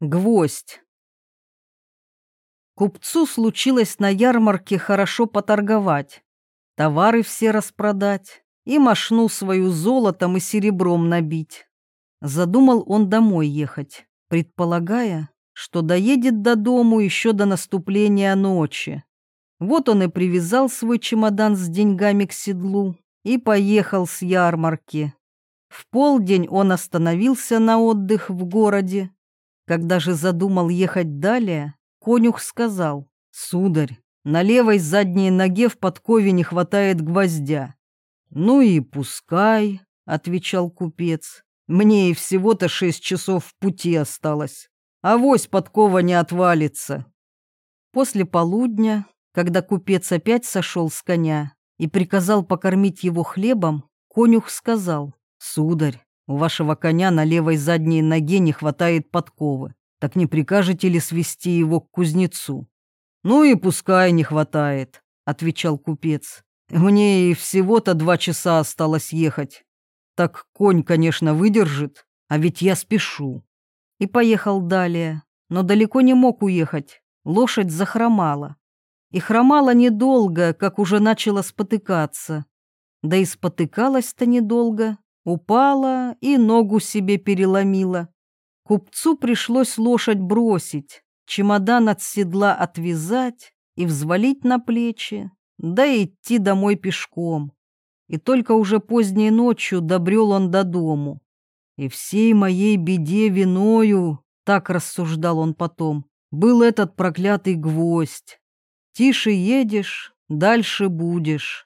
Гвоздь. Купцу случилось на ярмарке хорошо поторговать, товары все распродать и мошну свою золотом и серебром набить. Задумал он домой ехать, предполагая, что доедет до дому еще до наступления ночи. Вот он и привязал свой чемодан с деньгами к седлу и поехал с ярмарки. В полдень он остановился на отдых в городе когда же задумал ехать далее, конюх сказал, «Сударь, на левой задней ноге в подкове не хватает гвоздя». «Ну и пускай», — отвечал купец, «мне и всего-то шесть часов в пути осталось, а вось подкова не отвалится». После полудня, когда купец опять сошел с коня и приказал покормить его хлебом, конюх сказал, «Сударь, у вашего коня на левой задней ноге не хватает подковы. Так не прикажете ли свести его к кузнецу? Ну и пускай не хватает, отвечал купец. Мне и всего-то два часа осталось ехать. Так конь, конечно, выдержит, а ведь я спешу. И поехал далее, но далеко не мог уехать. Лошадь захромала. И хромала недолго, как уже начала спотыкаться. Да и спотыкалась-то недолго, Упала и ногу себе переломила. Купцу пришлось лошадь бросить, чемодан от седла отвязать и взвалить на плечи, да идти домой пешком. И только уже поздней ночью добрел он до дому. И всей моей беде виною, так рассуждал он потом, был этот проклятый гвоздь. Тише едешь, дальше будешь.